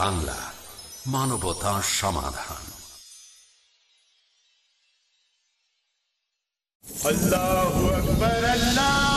বাংলা মানবতা সমাধান। আল্লাহ আকবর আল্লাহ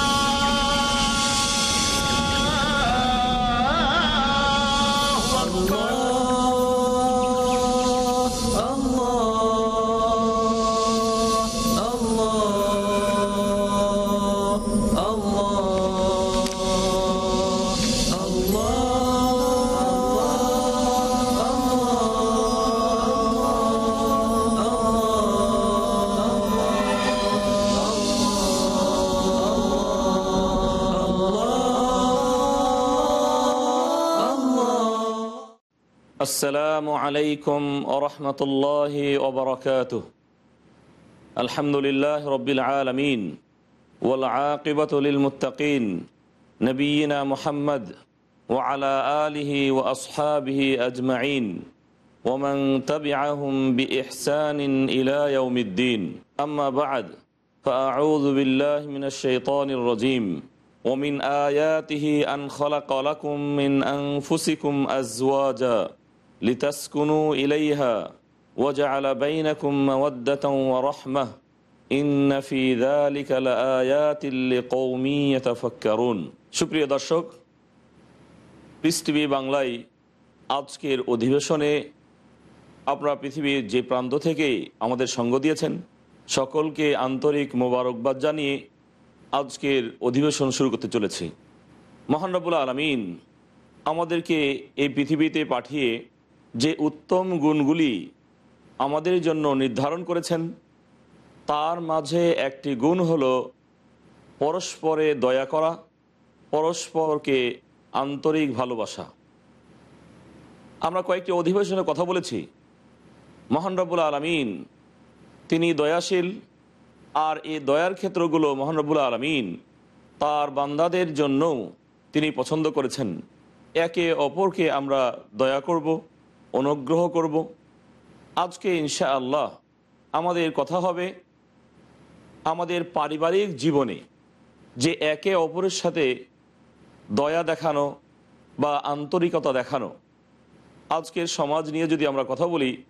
السلام عليكم ورحمة الله وبركاته. الحمد لله رب العالمين والعاقبة للمتقين. نبينا محمد وعلى آله وأصحابه أجمعين. ومن تبعهم بإحسان إلى يوم الدين. أما بعد فأعوذ بالله من الشيطان الرجيم. ومن آياته أن خلق لكم من أنفسكم أزواجا. লিতাসকুনু ইলাইহা ওয়াজা আলা বাইনাকুম মাওয়াদ্দাতাও ওয়া রাহমাহ ইন্না ফি যালিকা সুপ্রিয় দর্শক বাংলায় আজকের অধিবেশনে আপনারা পৃথিবীর যে প্রান্ত থেকে আমাদের সঙ্গ দিয়েছেন, সকলকে আন্তরিক মোবারকবাদ জানিয়ে আজকের অধিবেশন শুরু করতে চলেছি। মহানবুল আলমিন আমাদেরকে এই পৃথিবীতে পাঠিয়ে যে উত্তম গুণগুলি আমাদের জন্য নির্ধারণ করেছেন, তার মাঝে একটি গুণ হল পরস্পরে দয়া করা, পরস্পরকে আন্তরিক ভালোবাসা। আমরা কয়েকটি অধিবেশনে কথা বলেছি। মহানরবুল আলমিন, তিনি দয়াশীল, আর এই দয়ার ক্ষেত্রগুলো মহানরবুল আলমিন তার বান্দাদের জন্যও তিনি পছন্দ করেছেন। একে অপরকে আমরা দয়া করব। অনুগ্রহ করব। আজকে ইনশা আল্লাহ আমাদের কথা হবে আমাদের পারিবারিক জীবনে যে একে অপরের সাথে দয়া দেখানো বা আন্তরিকতা দেখানো। আজকের সমাজ নিয়ে যদি আমরা কথা বলি,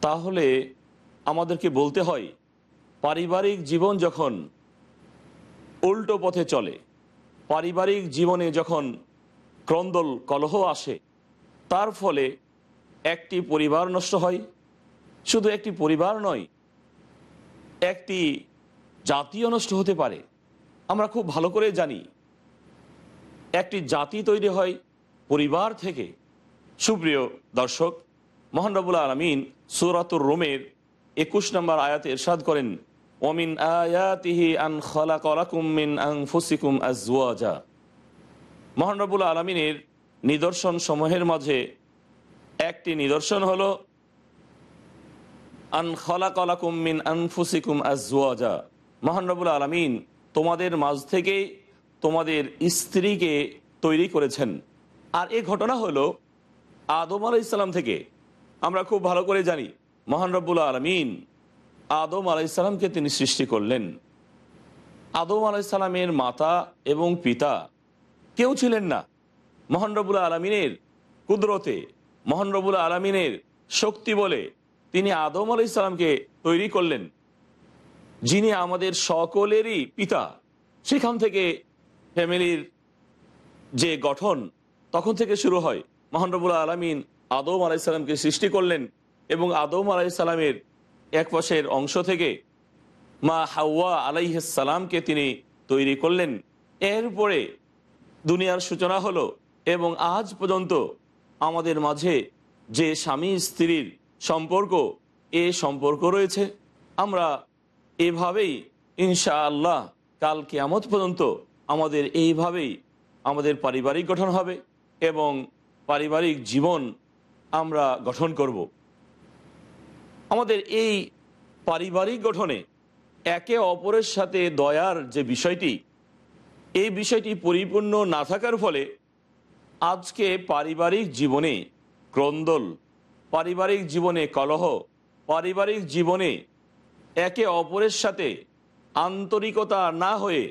তাহলে আমাদেরকে বলতে হয়, পারিবারিক জীবন যখন উল্টো পথে চলে, পারিবারিক জীবনে যখন ক্রন্দল কলহ আসে, তার ফলে একটি পরিবার নষ্ট হয়, শুধু একটি পরিবার নয়, একটি জাতীয় নষ্ট হতে পারে। আমরা খুব ভালো করে জানি, একটি জাতি তৈরি হয় পরিবার থেকে। সুপ্রিয় দর্শক মোহানরবুল আলমিন সুরাতুর রোমের একুশ নম্বর আয়াতে এরশাদ করেন, ওমিন আয়াতিহি আজওয়াজা। আলমিনের নিদর্শন সমূহের মাঝে একটি নিদর্শন হল মহানরবুল আলমিন তোমাদের মাঝ থেকেই তোমাদের স্ত্রীকে তৈরি করেছেন। আর এ ঘটনা হলো আদম আলাই ইসলাম থেকে। আমরা খুব ভালো করে জানি, মহান রব্বুল আলমিন আদম আলাইসাল্লামকে তিনি সৃষ্টি করলেন। আদম আলাইসাল্লামের মাতা এবং পিতা কেউ ছিলেন না। মহান রব্বুল আলমিনের কুদরতে মহান রব্বুল আলমিনের শক্তি বলে তিনি আদম আলাইসাল্লামকে তৈরি করলেন। যিনি আমাদের সকলেরই পিতা, সেখান থেকে ফ্যামিলির যে গঠন, তখন থেকে শুরু হয়। মহানরবুল আলমিন আদম আলাইসাল্লামকে সৃষ্টি করলেন এবং আদম আলাইসাল্লামের এক পাশের অংশ থেকে মা হাওয়া আলাইসালামকে তিনি তৈরি করলেন। এরপরে দুনিয়ার সূচনা হলো এবং আজ পর্যন্ত আমাদের মাঝে যে স্বামী স্ত্রীর সম্পর্ক, এ সম্পর্ক রয়েছে। আমরা এভাবেই ইনশা আল্লাহ কাল কেয়ামত পর্যন্ত আমাদের এইভাবেই আমাদের পারিবারিক গঠন হবে এবং পারিবারিক জীবন আমরা গঠন করব। আমাদের এই পারিবারিক গঠনে একে অপরের সাথে দয়ার যে বিষয়টি, এই বিষয়টি পরিপূর্ণ না থাকার ফলে আজকে পারিবারিক জীবনে ক্রন্দল, পারিবারিক জীবনে কলহ, পারিবারিক জীবনে একে অপরের সাথে আন্তরিকতা না হয়ে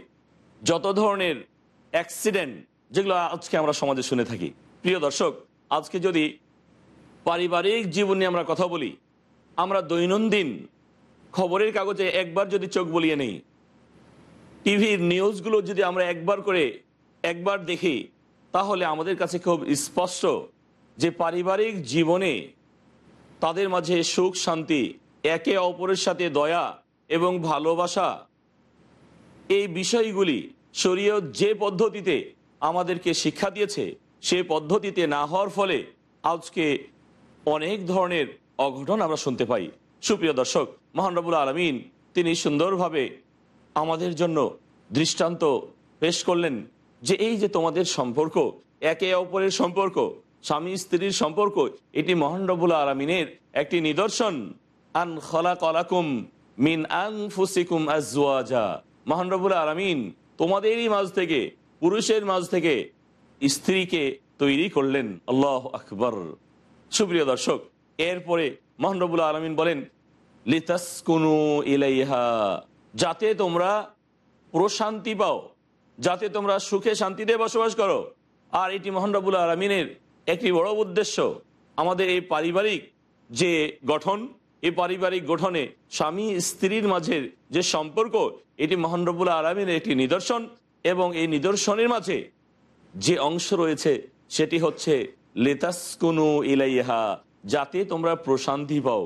যত ধরনের অ্যাক্সিডেন্ট যেগুলো আজকে আমরা সমাজে শুনে থাকি। প্রিয় দর্শক, আজকে যদি পারিবারিক জীবন আমরা কথা বলি, আমরা দৈনন্দিন খবরের কাগজে একবার যদি চোখ বলিয়ে নেই, টিভির নিউজগুলো যদি আমরা একবার করে একবার দেখি তাহলে আমাদের কাছে খুব স্পষ্ট যে পারিবারিক জীবনে তাদের মাঝে সুখ, শান্তি, একে অপরের সাথে দয়া এবং ভালোবাসা এই বিষয়গুলি শরীয় যে পদ্ধতিতে আমাদেরকে শিক্ষা দিয়েছে, সে পদ্ধতিতে না হওয়ার ফলে আজকে অনেক ধরনের অঘটন আমরা শুনতে পাই। সুপ্রিয় দর্শক মহানরবুল আলমিন তিনি সুন্দরভাবে আমাদের জন্য দৃষ্টান্ত পেশ করলেন। যে এই যে তোমাদের সম্পর্ক, একে অপরের সম্পর্ক, স্বামী স্ত্রীর সম্পর্ক, এটি মহানরবুল আলমিনের একটি নিদর্শন। আন খলা কলাকুম মিন আং ফুসিকুম আজওয়াজা মহানরবুল আলমিন তোমাদেরই মাঝ থেকে, পুরুষের মাঝ থেকে স্ত্রীকে তৈরি করলেন। আল্লাহ আকবর। সুপ্রিয় দর্শক, এরপরে মহানরবুল আলমিন বলেন, লিতাসকুনু ইলাইহা। যাতে তোমরা প্রশান্তি পাও। যাতে তোমরা সুখে শান্তিতে বসবাস করো। আর এটি মহানরবুল আলমিনের একটি বড় উদ্দেশ্য। আমাদের এই পারিবারিক যে গঠন, এই পারিবারিক গঠনে স্বামী স্ত্রীর মাঝের যে সম্পর্ক, এটি মহানরবুল আলমিনের একটি নিদর্শন এবং এই নিদর্শনের মাঝে যে অংশ রয়েছে, সেটি হচ্ছে, লেতাসকুনু ইলাইহা যাতে তোমরা প্রশান্তি পাও।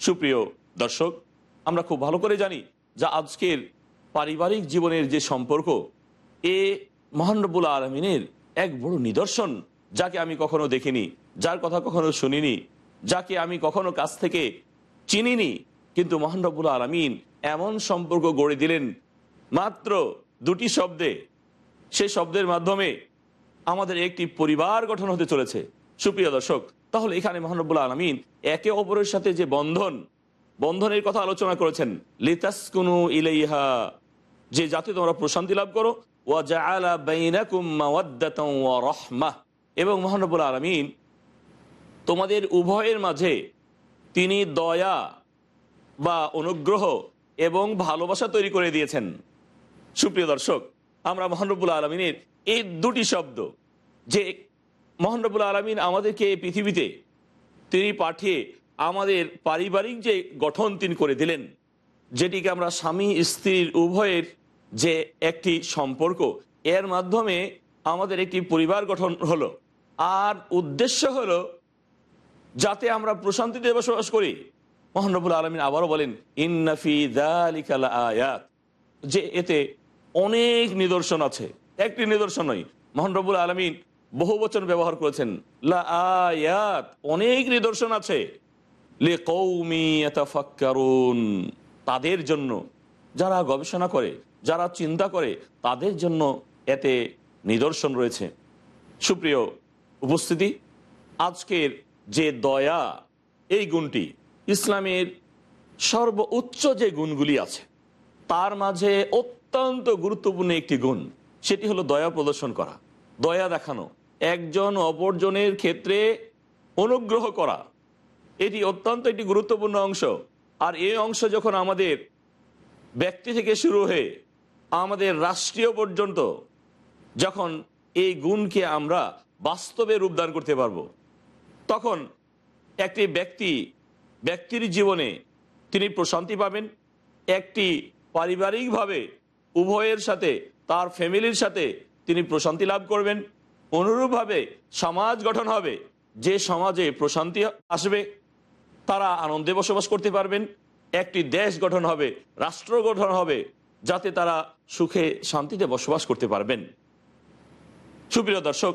সুপ্রিয় দর্শক, আমরা খুব ভালো করে জানি যা আজকের পারিবারিক জীবনের যে সম্পর্ক এ মহানরবুল আলমিনের এক বড় নিদর্শন, যাকে আমি কখনো দেখিনি, যার কথা কখনো শুনিনি, যাকে আমি কখনো কাছ থেকে চিনিনি। কিন্তু মহানরবুল আলমিন এমন সম্পর্ক গড়ে দিলেন, মাত্র দুটি শব্দে। সেই শব্দের মাধ্যমে আমাদের একটি পরিবার গঠন হতে চলেছে। সুপ্রিয় দর্শক, তাহলে এখানে মহানবুল্লাহ আলমিন একে অপরের সাথে যে বন্ধন, বন্ধনের কথা আলোচনা করেছেন লিতাস লিতাসকুনু ইলেইহা, যে যাতে তোমরা প্রশান্তি লাভ করো রাহমাহ এবং মহানবুল আলমিন, তোমাদের উভয়ের মাঝে তিনি দয়া বা অনুগ্রহ এবং ভালোবাসা তৈরি করে দিয়েছেন। সুপ্রিয় দর্শক, আমরা মহানবুল আলমিনের এই দুটি শব্দ, যে মহানবুল আলমিন আমাদেরকে এই পৃথিবীতে তিনি পাঠিয়ে আমাদের পারিবারিক যে গঠন তিনি করে দিলেন, যেটিকে আমরা স্বামী স্ত্রীর উভয়ের যে একটি সম্পর্ক, এর মাধ্যমে আমাদের একটি পরিবার গঠন হলো। আর উদ্দেশ্য হলো যাতে আমরা প্রশান্তিতে বসবাস করি। মহানবুল আলমিন আবারও বলেন ইন্নাফি দালিকাল আয়াত যে এতে অনেক নিদর্শন আছে। একটি নিদর্শন নয় মহানরবুল আলমিন বহু বচন ব্যবহার করেছেন। লা আয়াত অনেক নিদর্শন আছে। লে কৌমি তাদের জন্য যারা গবেষণা করে যারা চিন্তা করে তাদের জন্য এতে নিদর্শন রয়েছে। সুপ্রিয় উপস্থিতি, আজকের যে দয়া, এই গুণটি ইসলামের সর্বোচ্চ যে গুণগুলি আছে, তার মাঝে অত্যন্ত গুরুত্বপূর্ণ একটি গুণ, সেটি হলো দয়া প্রদর্শন করা, দয়া দেখানো, একজন অপরজনের ক্ষেত্রে অনুগ্রহ করা। এটি অত্যন্ত একটি গুরুত্বপূর্ণ অংশ। আর এই অংশ যখন আমাদের ব্যক্তি থেকে শুরু হয়ে আমাদের রাষ্ট্রীয় পর্যন্ত যখন এই গুণকে আমরা বাস্তবে রূপদান করতে পারব, তখন একটি ব্যক্তি, ব্যক্তির জীবনে তিনি প্রশান্তি পাবেন, একটি পারিবারিকভাবে উভয়ের সাথে, তার ফ্যামিলির সাথে তিনি প্রশান্তি লাভ করবেন। অনুরূপভাবে সমাজ গঠন হবে, যে সমাজে প্রশান্তি আসবে, তারা আনন্দে বসবাস করতে পারবেন। একটি দেশ গঠন হবে, রাষ্ট্র গঠন হবে যাতে তারা সুখে শান্তিতে বসবাস করতে পারবেন। সুপ্রিয় দর্শক,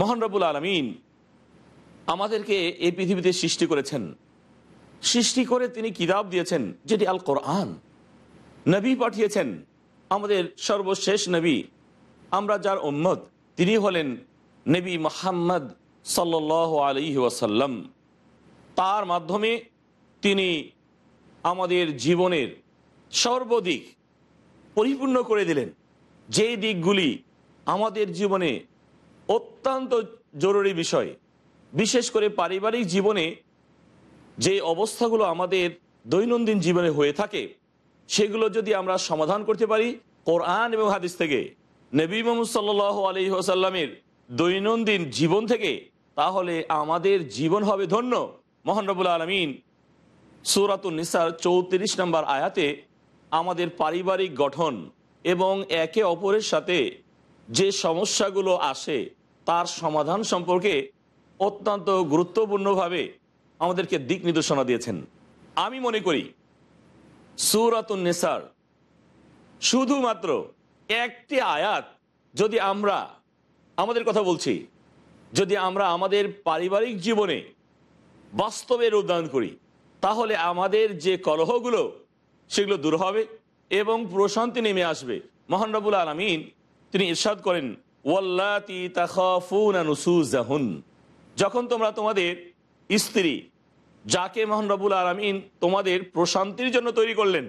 মোহন রবুল আলমিন আমাদেরকে এই পৃথিবীতে সৃষ্টি করেছেন। সৃষ্টি করে তিনি কিতাব দিয়েছেন, যেটি আল কোরআন নবী পাঠিয়েছেন, আমাদের সর্বশেষ নবী। আমরা যার উম্মত, তিনি হলেন নবী মোহাম্মদ সাল্ল আলী ওয়াসাল্লাম। তার মাধ্যমে তিনি আমাদের জীবনের সর্বদিক পরিপূর্ণ করে দিলেন। যে দিকগুলি আমাদের জীবনে অত্যন্ত জরুরি বিষয়, বিশেষ করে পারিবারিক জীবনে যে অবস্থাগুলো আমাদের দৈনন্দিন জীবনে হয়ে থাকে, সেগুলো যদি আমরা সমাধান করতে পারি, কোরআন এবং হাদিস থেকে, নবী মোহাম্মদ সাল্ল আলী আসাল্লামের দৈনন্দিন জীবন থেকে, তাহলে আমাদের জীবন হবে ধন্য। মোহানরবুল আলমিন সুরাতুল নিসার চৌত্রিশ নম্বর আয়াতে আমাদের পারিবারিক গঠন এবং একে অপরের সাথে যে সমস্যাগুলো আসে তার সমাধান সম্পর্কে অত্যন্ত গুরুত্বপূর্ণভাবে আমাদেরকে দিক নির্দেশনা দিয়েছেন। আমি মনে করি সুরাতুন নেসার শুধুমাত্র একটি আয়াত যদি আমরা, আমাদের কথা বলছি, যদি আমরা আমাদের পারিবারিক জীবনে বাস্তবে রূপদান করি, তাহলে আমাদের যে কলহগুলো সেগুলো দূর হবে এবং প্রশান্তি নেমে আসবে। মহানরবুল আলমিন তিনি ইরশাদ করেন, ওয়াল্লাতি যখন তোমরা তোমাদের স্ত্রী, যাকে মহানরবুল আলমিন তোমাদের প্রশান্তির জন্য তৈরি করলেন,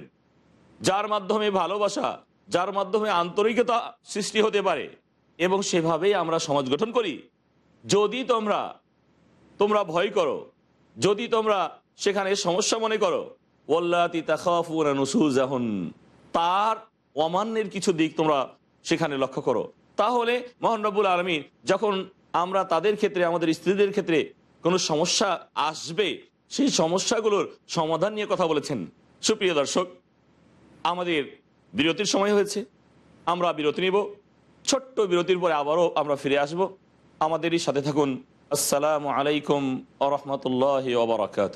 যার মাধ্যমে ভালোবাসা, যার মাধ্যমে আন্তরিকতা সৃষ্টি হতে পারে এবং সেভাবেই আমরা সমাজ গঠন করি। যদি তোমরা তোমরা ভয় করো, যদি তোমরা সেখানে সমস্যা মনে করো ওল্লাতি তাহুন তার অমান্যের কিছু দিক তোমরা সেখানে লক্ষ্য করো। তাহলে মোহানরবুল আলমী যখন আমরা তাদের ক্ষেত্রে, আমাদের স্ত্রীদের ক্ষেত্রে কোনো সমস্যা আসবে, সেই সমস্যাগুলোর সমাধান নিয়ে কথা বলেছেন। সুপ্রিয় দর্শক, আমাদের বিরতির সময় হয়েছে। আমরা বিরতি নিব। ছোট্ট বিরতির পরে আবারও আমরা ফিরে আসব। আমাদেরই সাথে থাকুন। আসসালামু আলাইকুম আ রহমতুল্লাহ ওবরাকাত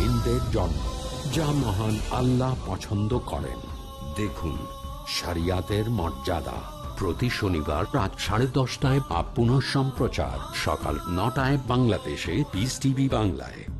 মুমিনদের জন্ম যা মহান আল্লাহ পছন্দ করেন। দেখুন, শরিয়াতের মর্যাদা। প্রতি শনিবার রাত সাড়ে দশটায় বা সম্প্রচার সকাল নটায় বাংলাদেশে পিস টিভি বাংলায়।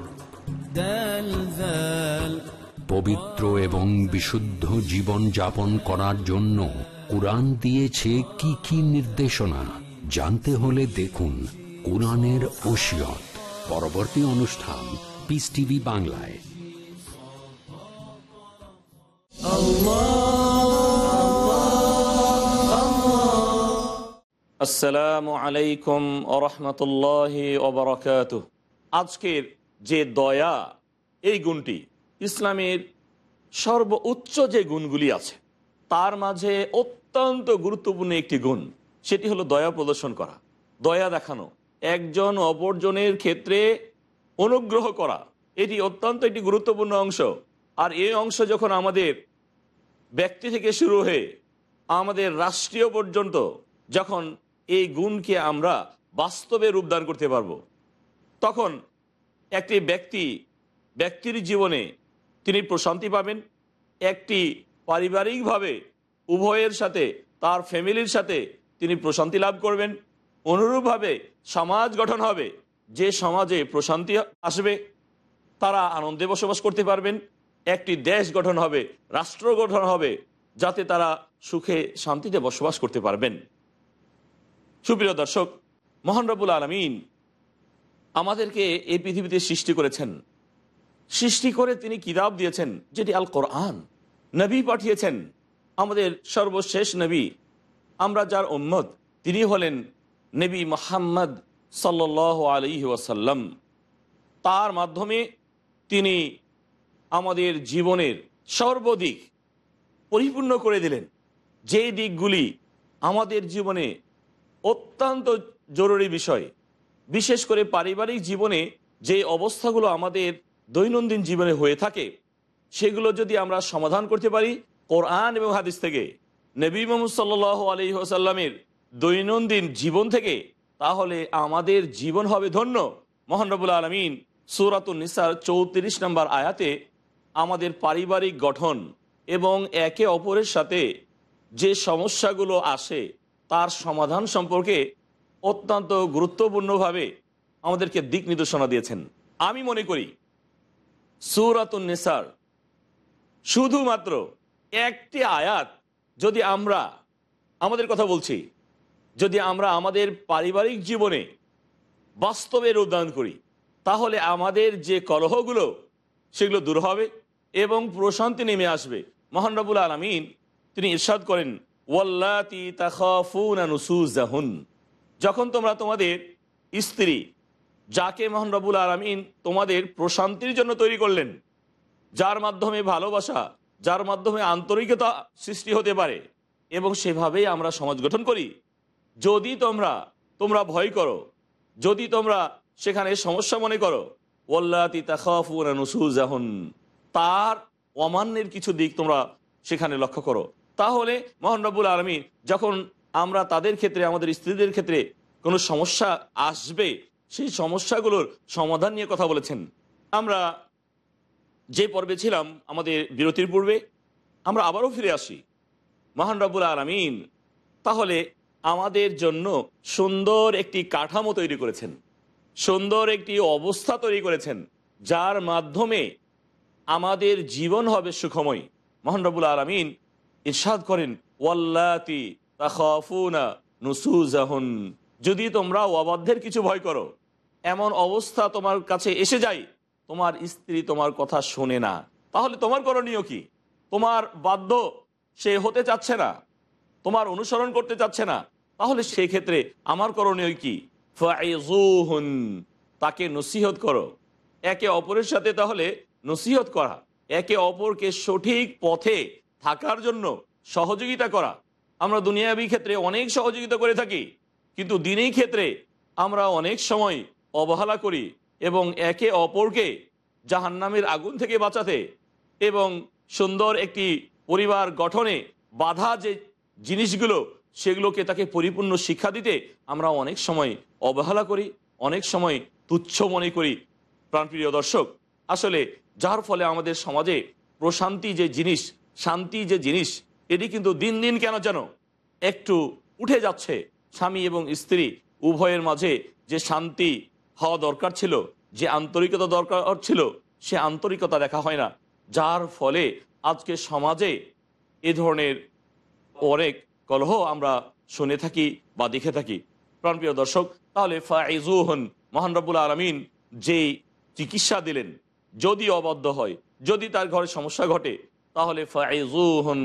পবিত্র এবং বিশুদ্ধ জীবন যাপন করার জন্য কোরআন দিয়েছে কি কি নির্দেশনা? জানতে হলে দেখুন কোরআনের ওসিয়ত। পরবর্তী অনুষ্ঠান পিস টিভি বাংলায়। আসসালামু আলাইকুম আরহামতুল্লাহ ওবরাকাত আজকের যে দয়া, এই গুণটি ইসলামের সর্বোচ্চ যে গুণগুলি আছে, তার মাঝে অত্যন্ত গুরুত্বপূর্ণ একটি গুণ, সেটি হলো দয়া প্রদর্শন করা, দয়া দেখানো, একজন অপরজনের ক্ষেত্রে অনুগ্রহ করা। এটি অত্যন্ত একটি গুরুত্বপূর্ণ অংশ। আর এই অংশ যখন আমাদের ব্যক্তি থেকে শুরু হয়ে আমাদের রাষ্ট্রীয় পর্যন্ত যখন এই গুণকে আমরা বাস্তবে রূপদান করতে পারব, তখন একটি ব্যক্তি, ব্যক্তির জীবনে তিনি প্রশান্তি পাবেন, একটি পারিবারিকভাবে উভয়ের সাথে, তার ফ্যামিলির সাথে তিনি প্রশান্তি লাভ করবেন। অনুরূপভাবে সমাজ গঠন হবে, যে সমাজে প্রশান্তি আসবে, তারা আনন্দে বসবাস করতে পারবেন। একটি দেশ গঠন হবে, রাষ্ট্র গঠন হবে, যাতে তারা সুখে শান্তিতে বসবাস করতে পারবেন। সুপ্রিয় দর্শক, মোহন রবুল আলমিন আমাদেরকে এই পৃথিবীতে সৃষ্টি করেছেন। সৃষ্টি করে তিনি কিতাব দিয়েছেন, যেটি আল কোরআন নবী পাঠিয়েছেন, আমাদের সর্বশেষ নবী। আমরা যার উম্মত, তিনি হলেন নবী মোহাম্মদ সাল্ল আলি ওয়াসাল্লাম। তার মাধ্যমে তিনি আমাদের জীবনের সর্বদিক পরিপূর্ণ করে দিলেন। যে দিকগুলি আমাদের জীবনে অত্যন্ত জরুরি বিষয় বিশেষ করে পারিবারিক জীবনে যে অবস্থাগুলো আমাদের দৈনন্দিন জীবনে হয়ে থাকে, সেগুলো যদি আমরা সমাধান করতে পারি, কোরআন এবং হাদিস থেকে, নবী মোহাম্মদ সাল্ল আলী আসাল্লামের দৈনন্দিন জীবন থেকে, তাহলে আমাদের জীবন হবে ধন্য। মোহানরবুল আলমিন নিসার চৌত্রিশ নম্বর আয়াতে আমাদের পারিবারিক গঠন এবং একে অপরের সাথে যে সমস্যাগুলো আসে, তার সমাধান সম্পর্কে অত্যন্ত গুরুত্বপূর্ণভাবে আমাদেরকে দিক নির্দেশনা দিয়েছেন। আমি মনে করি, সুরাতুন নিসার শুধুমাত্র একটি আয়াত যদি আমরা, আমাদের কথা বলছি, যদি আমরা আমাদের পারিবারিক জীবনে বাস্তবে রূপদান করি, তাহলে আমাদের যে কলহগুলো, সেগুলো দূর হবে এবং প্রশান্তি নেমে আসবে। মহানরবুল আলমিন তিনি ইরশাদ করেন, ওয়াল্লাতি তাহুন যখন তোমরা তোমাদের স্ত্রী যাকে মহানরবুল আলমিন তোমাদের প্রশান্তির জন্য তৈরি করলেন, যার মাধ্যমে ভালোবাসা, যার মাধ্যমে আন্তরিকতা সৃষ্টি হতে পারে এবং সেভাবেই আমরা সমাজ গঠন করি, যদি তোমরা তোমরা ভয় করো, যদি তোমরা সেখানে সমস্যা মনে করো ওল্লাতি তাহুন তার অমান্যের কিছু দিক তোমরা সেখানে লক্ষ্য করো। তাহলে মোহানরবুল আলমী যখন আমরা তাদের ক্ষেত্রে, আমাদের স্ত্রীদের ক্ষেত্রে কোনো সমস্যা আসবে? সেই সমস্যাগুলোর সমাধান নিয়ে কথা বলেছেন। আমরা যে পর্বে ছিলাম, আমাদের বিরতির পূর্বে, আমরা আবারও ফিরে আসি। মহান রব্বুল আলমিন, তাহলে আমাদের জন্য সুন্দর একটি কাঠামো তৈরি করেছেন। সুন্দর একটি অবস্থা তৈরি করেছেন, যার মাধ্যমে আমাদের জীবন হবে সুখময়। মোহান রবুল আলমিন ইরশাদ করেন, ওয়াল্লাতি নুসুজাহুন। যদি তোমরা অবাধ্যের কিছু ভয় করো, এমন অবস্থা তোমার কাছে এসে যায়, তোমার স্ত্রী তোমার কথা শোনে না। তাহলে তোমার করণীয় কি? তোমার বাধ্য সে হতে চাচ্ছে না, তোমার অনুসরণ করতে চাচ্ছে না। তাহলে সেক্ষেত্রে আমার করণীয় কি? তাকে নসিহত করো। একে অপরের সাথে তাহলে নসিহত করা। একে অপরকে সঠিক পথে থাকার জন্য সহযোগিতা করা। আমরা দুনিয়াবী ক্ষেত্রে অনেক সহযোগিতা করে থাকি, কিন্তু দিনেই ক্ষেত্রে আমরা অনেক সময় অবহেলা করি এবং একে অপরকে জাহান্নামের আগুন থেকে বাঁচাতে এবং সুন্দর একটি পরিবার গঠনে বাধা যে জিনিসগুলো, সেগুলোকে তাকে পরিপূর্ণ শিক্ষা দিতে আমরা অনেক সময় অবহেলা করি, অনেক সময় তুচ্ছ মনে করি। প্রাণপ্রিয় দর্শক, আসলে যার ফলে আমাদের সমাজে প্রশান্তি যে জিনিস, শান্তি যে জিনিস এটি কিন্তু দিন দিন কেন যেন একটু উঠে যাচ্ছে। স্বামী এবং স্ত্রী উভয়ের মাঝে যে শান্তি হওয়া দরকার ছিল, যে আন্তরিকতা দরকার ছিল, সে আন্তরিকতা দেখা হয় না। যার ফলে আজকে সমাজে এ ধরনের অনেক কলহ আমরা শুনে থাকি বা দেখে থাকি। প্রাণপ্রিয় দর্শক, তাহলে ফাইজুহন, মহান রব্বুল আলমিন যে চিকিৎসা দিলেন, যদি অবাধ্য হয়, যদি তার ঘরে সমস্যা ঘটে, তাহলে ফাইজুহন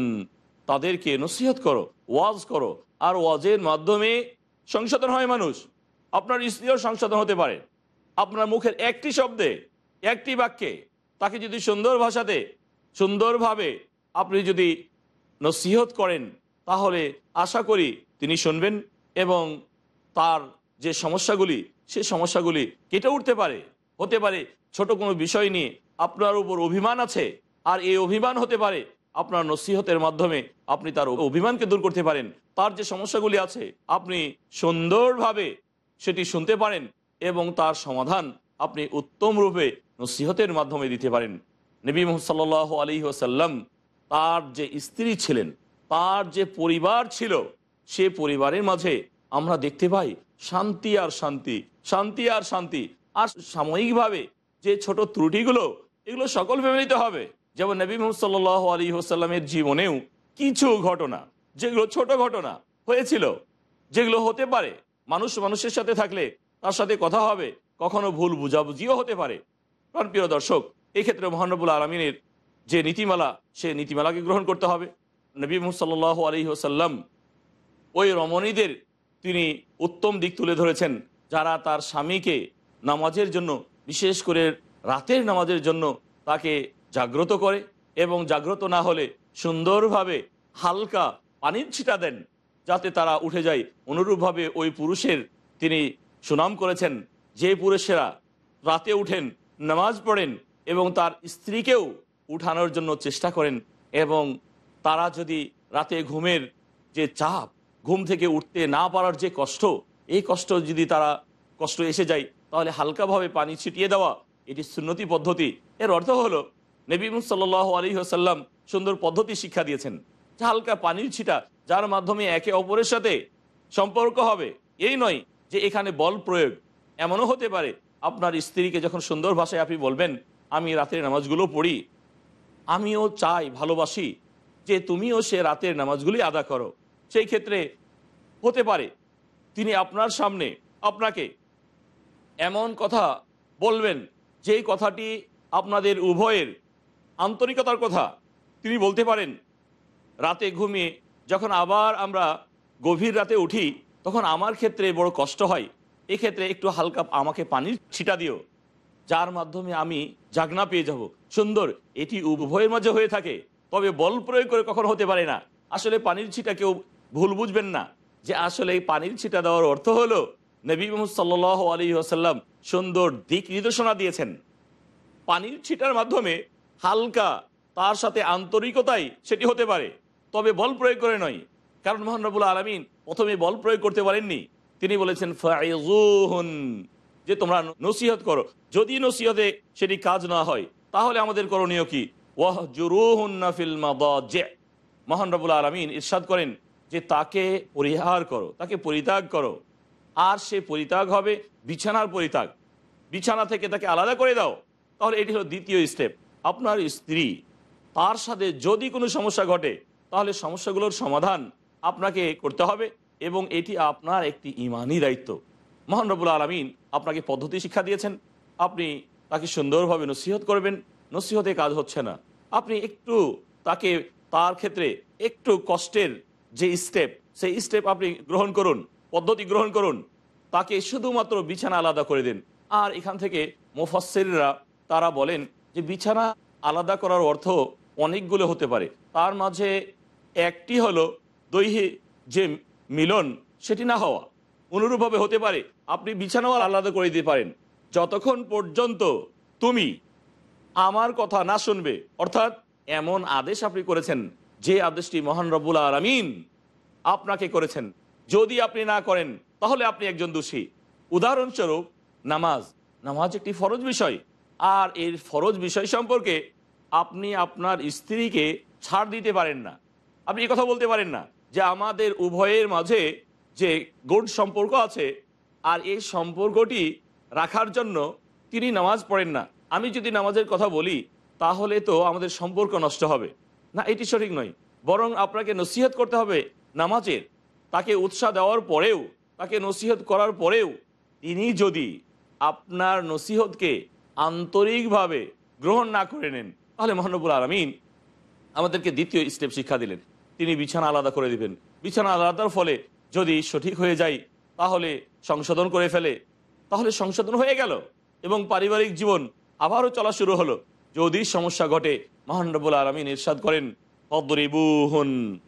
তাদেরকে নসিহত করো, ওয়াজ করো। আর ওয়াজের মাধ্যমে সংশোধন হয় মানুষ। আপনার স্ত্রীও সংশোধন হতে পারে। আপনার মুখের একটি শব্দে, একটি বাক্যে তাকে যদি সুন্দর ভাষাতে, সুন্দরভাবে আপনি যদি নসিহত করেন, তাহলে আশা করি তিনি শুনবেন এবং তার যে সমস্যাগুলি, সে সমস্যাগুলি কেটে উঠতে পারে। হতে পারে ছোট কোনো বিষয় নিয়ে আপনার উপর অভিমান আছে, আর এই অভিমান হতে পারে আপনার নসিহতের মাধ্যমে আপনি তার অভিমানকে দূর করতে পারেন। তার যে সমস্যাগুলি আছে, আপনি সুন্দরভাবে সেটি শুনতে পারেন এবং তার সমাধান আপনি উত্তম রূপে নসিহতের মাধ্যমে দিতে পারেন। নবী মোহাম্মদ আলী ওসাল্লাম তার যে স্ত্রী ছিলেন, তার যে পরিবার ছিল, সে পরিবারের মাঝে আমরা দেখতে পাই শান্তি আর শান্তি শান্তি আর শান্তি। আর সাময়িকভাবে যে ছোট ত্রুটিগুলো, এগুলো সকল ফ্যামিলিতে হবে। যেমন নবী মোহাম্মদ সাল্লাহ আলী হোসাল্লামের জীবনেও কিছু ঘটনা, যেগুলো ছোট ঘটনা হয়েছিল, যেগুলো হতে পারে, মানুষ মানুষের সাথে থাকলে তার সাথে কথা হবে, কখনো ভুল বুঝাবুঝিও হতে পারে। কারণ প্রিয় দর্শক এই ক্ষেত্রে মহানবুল আলমিনের যে নীতিমালা সে নীতিমালাকে গ্রহণ করতে হবে। নবী মোহাম্মদ সাল্লাহ আলী হোসাল্লাম ওই রমণীদের তিনি উত্তম দিক তুলে ধরেছেন, যারা তার স্বামীকে নামাজের জন্য, বিশেষ করে রাতের নামাজের জন্য তাকে জাগ্রত করে এবং জাগ্রত না হলে সুন্দরভাবে হালকা পানির ছিটা দেন যাতে তারা উঠে যায়। অনুরূপভাবে ওই পুরুষের তিনি সুনাম করেছেন। যে পুরুষেরা রাতে উঠেন, নামাজ পড়েন এবং তার স্ত্রীকেও উঠানোর জন্য চেষ্টা করেন এবং তারা যদি রাতে ঘুমের যে চাপ, ঘুম থেকে উঠতে না পারার যে কষ্ট, এই কষ্ট যদি তারা, কষ্ট এসে যায়, তাহলে হালকাভাবে পানি ছিটিয়ে দেওয়া এটি সুন্নতি পদ্ধতি। এর অর্থ হলো নবী সাল্লাহ আলী আসাল্লাম সুন্দর পদ্ধতি শিক্ষা দিয়েছেন। হালকা পানির ছিটা, যার মাধ্যমে একে অপরের সাথে সম্পর্ক হবে, এই নয় যে এখানে বল প্রয়োগ। এমনও হতে পারে, আপনার স্ত্রীকে যখন সুন্দর ভাষায় আপনি বলবেন, আমি রাতের নামাজগুলো পড়ি, আমিও চাই, ভালোবাসি যে তুমিও সে রাতের নামাজগুলি আদা করো। সেই ক্ষেত্রে হতে পারে, তিনি আপনার সামনে আপনাকে এমন কথা বলবেন, যেই কথাটি আপনাদের উভয়ের আন্তরিকতার কথা তিনি বলতে পারেন, রাতে ঘুমিয়ে যখন আবার আমরা গভীর রাতে উঠি, তখন আমার ক্ষেত্রে বড় কষ্ট হয়। এক্ষেত্রে একটু হালকা আমাকে পানির ছিটা দিও, যার মাধ্যমে আমি জাগনা পেয়ে যাব। সুন্দর, এটি উভয়ের মাঝে হয়ে থাকে, তবে বল প্রয়োগ করে কখনো হতে পারে না। আসলে পানির ছিটা কেউ ভুল বুঝবেন না। যে আসলে এই পানির ছিটা দেওয়ার অর্থ হলো, নবী মোহাম্মদ সাল্লাহ আলী আসাল্লাম সুন্দর দিক নির্দেশনা দিয়েছেন। পানির ছিটার মাধ্যমে হালকা, তার সাথে আন্তরিকতাই সেটি হতে পারে। তবে বল প্রয়োগ করে নয়। কারণ মোহানবুল আলমিন প্রথমে বল প্রয়োগ করতে পারেননি। তিনি বলেছেন ফাইজুহুন যে তোমরা নসিহত করো। যদি নসিহতে সেটি কাজ না হয়, তাহলে আমাদের করণীয় কি? ওয়াহ জুরুহুন্নাফিল মহান রবুল আলমিন ইরশাদ করেন যে, তাকে পরিহার করো, তাকে পরিত্যাগ করো। আর সে পরিত্যাগ হবে বিছানার পরিত্যাগ। বিছানা থেকে তাকে আলাদা করে দাও। তাহলে এটি হলো দ্বিতীয় স্টেপ আপনার স্ত্রী তার সাথে যদি কোনো সমস্যা ঘটে, তাহলে সমস্যাগুলোর সমাধান আপনাকে করতে হবে এবং এটি আপনার একটি ইমানই দায়িত্ব। মহান রবুল আলমিন আপনাকে পদ্ধতি শিক্ষা দিয়েছেন। আপনি তাকে সুন্দরভাবে নসিহত করবেন। নসিহতে কাজ হচ্ছে না। আপনি একটু তাকে তার ক্ষেত্রে একটু কষ্টের যে স্টেপ সেই স্টেপ আপনি গ্রহণ করুন, পদ্ধতি গ্রহণ করুন। তাকে শুধুমাত্র বিছানা আলাদা করে দিন। আর এখান থেকে মুফাসিররা তারা বলেন যে বিছানা আলাদা করার অর্থ অনেকগুলো হতে পারে। তার মাঝে একটি হলো দৈহিক যে মিলন, সেটি না হওয়া। অনুরূপভাবে হতে পারে, আপনি বিছানাও আলাদা করে দিতে পারেন। যতক্ষণ পর্যন্ত তুমি আমার কথা না শুনবে, অর্থাৎ এমন আদেশ আপনি করেছেন, যে আদেশটি মহান রব্বুল আলমিন আপনাকে করেছেন। যদি আপনি না করেন, তাহলে আপনি একজন দোষী। উদাহরণস্বরূপ, নামাজ। নামাজ একটি ফরজ বিষয়। আর এর ফরজ বিষয় সম্পর্কে আপনি আপনার স্ত্রীকে ছাড় দিতে পারেন না। আপনি কথা বলতে পারেন না যে আমাদের উভয়ের মাঝে যে গোড সম্পর্ক আছে আর এই সম্পর্কটি রাখার জন্য তিনি নামাজ পড়েন না। আমি যদি নামাজের কথা বলি, তাহলে তো আমাদের সম্পর্ক নষ্ট হবে। না, এটি সঠিক নয়। বরং আপনাকে নসিহত করতে হবে নামাজের। তাকে উৎসাহ দেওয়ার পরেও, তাকে নসিহত করার পরেও তিনি যদি আপনার নসিহতকে আন্তরিকভাবে গ্রহণ না করে নেন। তাহলে মহানবুল আলমিন আমাদেরকে দ্বিতীয় স্টেপ শিক্ষা দিলেন। তিনি বিছানা আলাদা করে দিবেন। বিছানা আলাদার ফলে যদি সঠিক হয়ে যায় তাহলে সংশোধন করে ফেলে। তাহলে সংশোধন হয়ে গেল এবং পারিবারিক জীবন আবারও চলা শুরু হলো। যদি সমস্যা ঘটে মহানবুল আলমিন ইরশাদ করেন অদরিবুহুন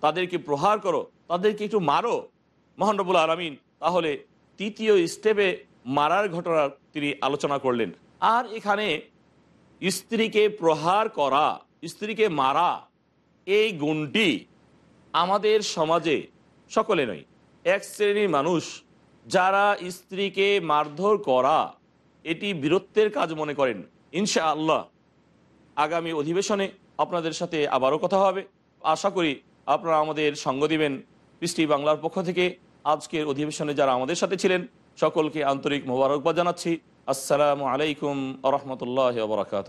তাদেরকে প্রহার করো, তাদেরকে একটু মারো। মহানবুল আলমিন তাহলে তৃতীয় স্টেপে মারার ঘটনার তিনি আলোচনা করলেন। আর এখানে স্ত্রীকে প্রহার করা, স্ত্রীকে মারা, এই গুণটি আমাদের সমাজে সকলে নয়, এক শ্রেণির মানুষ যারা স্ত্রীকে মারধর করা, এটি বীরত্বের কাজ মনে করেন। ইনশা আল্লাহ আগামী অধিবেশনে আপনাদের সাথে আবারও কথা হবে। আশা করি আপনারা আমাদের সঙ্গ দিবেন। পৃষ্টি বাংলার পক্ষ থেকে আজকের অধিবেশনে যারা আমাদের সাথে ছিলেন, সকলকে আন্তরিক মোবারকবাদ জানাচ্ছি। আসসালামু আলাইকুম আ রহমতুল্লাহ বরাকাত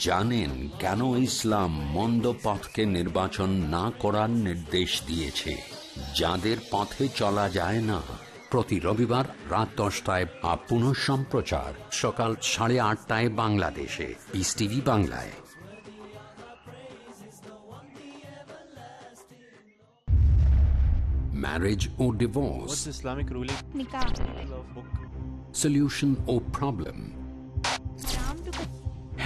জানেন কেন ইসলাম মন্দ পথকে নির্বাচন না করার নির্দেশ দিয়েছে। যাদের পথে চলা যায় না। প্রতি রবিবার রাত দশটায় বা পুনঃ সম্প্রচার সকাল সাড়ে আটটায় বাংলাদেশে। পিস টিভি বাংলায়। Marriage or divorce, Islamic ruling? solution or problem,